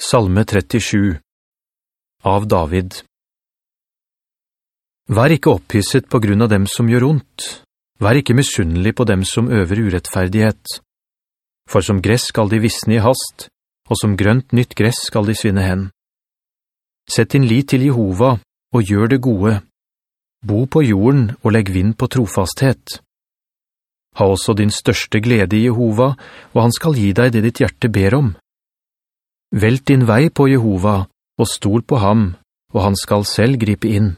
Salme 37 Av David Vær ikke opphisset på grunn av dem som gjør ondt. Vær ikke misunnelig på dem som øver urettferdighet. For som gress skal de visne i hast, og som grønt nytt gress skal de svinne hen. Sett din lit til Jehova, og gjør det gode. Bo på jorden og legg vind på trofasthet. Ha også din største glede i Jehova, og han skal gi deg det ditt hjerte ber om. Velt din vei på Jehova, og stol på ham, og han skal selv gripe inn.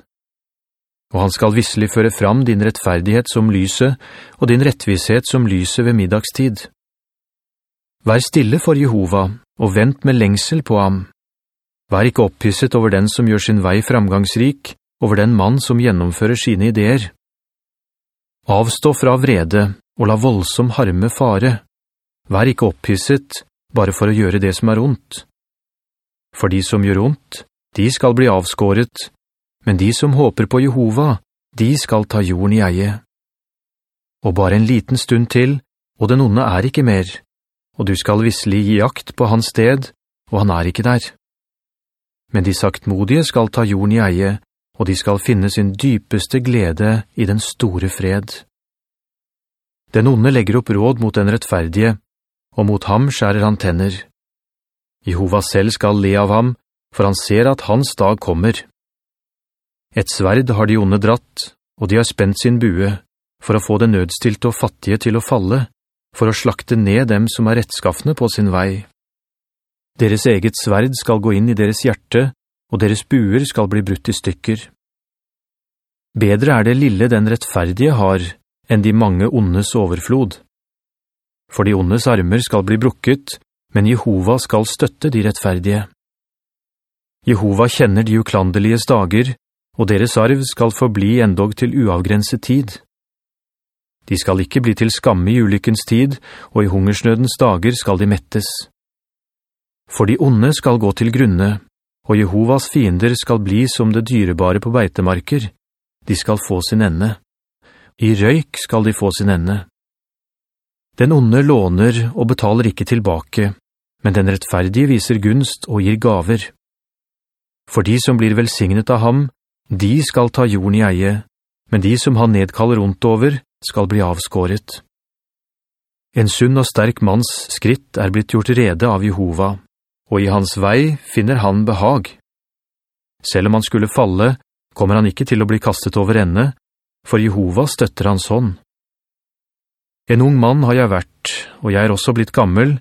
Og han skal visselig føre fram din rettferdighet som lyset, og din rettvishet som lyset ved middagstid. Vær stille for Jehova, og vent med lengsel på ham. Vær ikke opphisset over den som gjør sin vei framgangsrik, over den mann som gjennomfører sine ideer. Avstå fra vrede, og la voldsom harme fare. Vær ikke opphisset, bare for å gjøre det som er ondt. For de som gjør ondt, de skal bli avskåret, men de som håper på Jehova, de skal ta jorden i eie. Og bare en liten stund til, og den onde er ikke mer, og du skal visselig gi akt på hans sted, og han er ikke der. Men de saktmodige skal ta jorden i eie, og de skal finne sin dypeste glede i den store fred. Den onde legger opp råd mot den rettferdige, og mot ham skjærer han tenner. Jehova selv skal le av ham, for han ser at hans dag kommer. Et sverd har de onde dratt, og de har spent sin bue, for å få det nødstilte og fattige til å falle, for å slakte ned dem som er rettskaffende på sin vei. Deres eget sverd skal gå inn i deres hjerte, og deres buer skal bli brutt i stykker. Bedre er det lille den rettferdige har, enn de mange ondes overflod for de ondes armer skal bli brukket, men Jehova skal støtte de rettferdige. Jehova kjenner de uklandeliges dager, og deres arv skal forbli endog til uavgrenset tid. De skal ikke bli til skamme i ulykkens tid, og i hungersnødens dager skal de mettes. For de onde skal gå til grunne, og Jehovas fiender skal bli som det dyrebare på beitemarker. De skal få sin ende. I røyk skal de få sin ende. Den onde låner og betaler ikke tilbake, men den rettferdige viser gunst og gir gaver. For de som blir velsignet av ham, de skal ta jorden i eie, men de som han nedkaller ondt over, skal bli avskåret. En sunn og sterk manns skritt er blitt gjort rede av Jehova, og i hans vei finner han behag. Selv om han skulle falle, kommer han ikke til å bli kastet over ende, for Jehova støtter hans hånd. En ung mann har jeg vært, og jeg er også blitt gammel,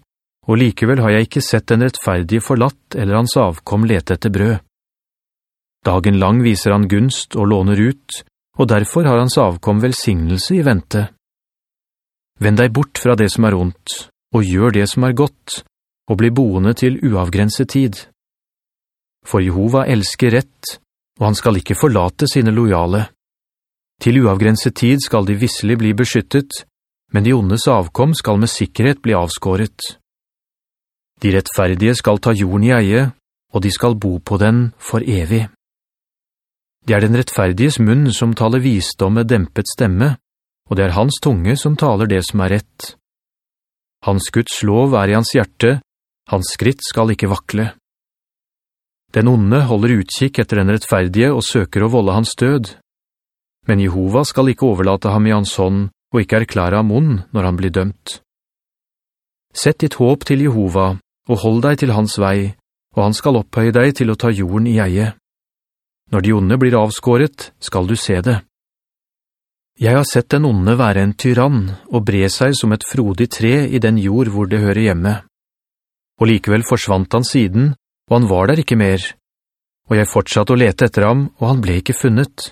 og likevel har jeg ikke sett den rettferdige forlatt eller hans avkom lete etter brød. Dagen lang viser han gunst og låner ut, og derfor har hans avkom velsignelse i vente. Vend deg bort fra det som er ondt, og gjør det som er godt, og bli boende til uavgrenset tid. For Jehova elsker rett, og han skal ikke forlate sine lojale. Til uavgrenset tid skal de visselig bli beskyttet, men de ondes avkom skal med sikkerhet bli avskåret. De rettferdige skal ta jorden i eie, og de skal bo på den for evig. Det er den rettferdiges munn som taler visdom med dempet stemme, og det er hans tunge som taler det som er rett. Hans Guds lov er i hans hjerte, hans skritt skal ikke vakle. Den onde holder utkikk etter den rettferdige og søker å volde hans død. Men Jehova skal ikke overlate ham i hans hånd, og ikke erklære ham ond når han blir dømt. Sett ditt håp til Jehova, og hold deg til hans vei, og han skal opphøye deg til å ta jorden i eie. Når de onde blir avskåret, skal du se det. Jeg har sett den onde være en tyrann, og bre seg som et frodig tre i den jord hvor det hører hjemme. Og likevel forsvant han siden, og han var der ikke mer. Og jeg fortsatte å lete etter ham, og han ble ikke funnet.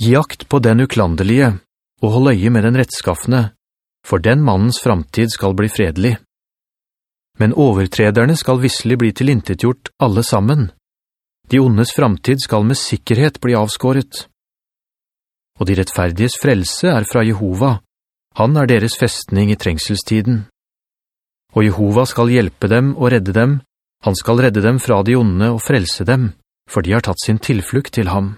Gi akt på den uklandelige, og hold øye med den rettskaffende, for den mannens framtid skal bli fredelig. Men overtrederne skal visselig bli tilintetgjort alle sammen. De ondes framtid skal med sikkerhet bli avskåret. Og de rettferdiges frelse er fra Jehova. Han er deres festning i trengselstiden. Og Jehova skal hjelpe dem og redde dem. Han skal redde dem fra de onde og frelse dem, for de har tatt sin tilflukt til ham.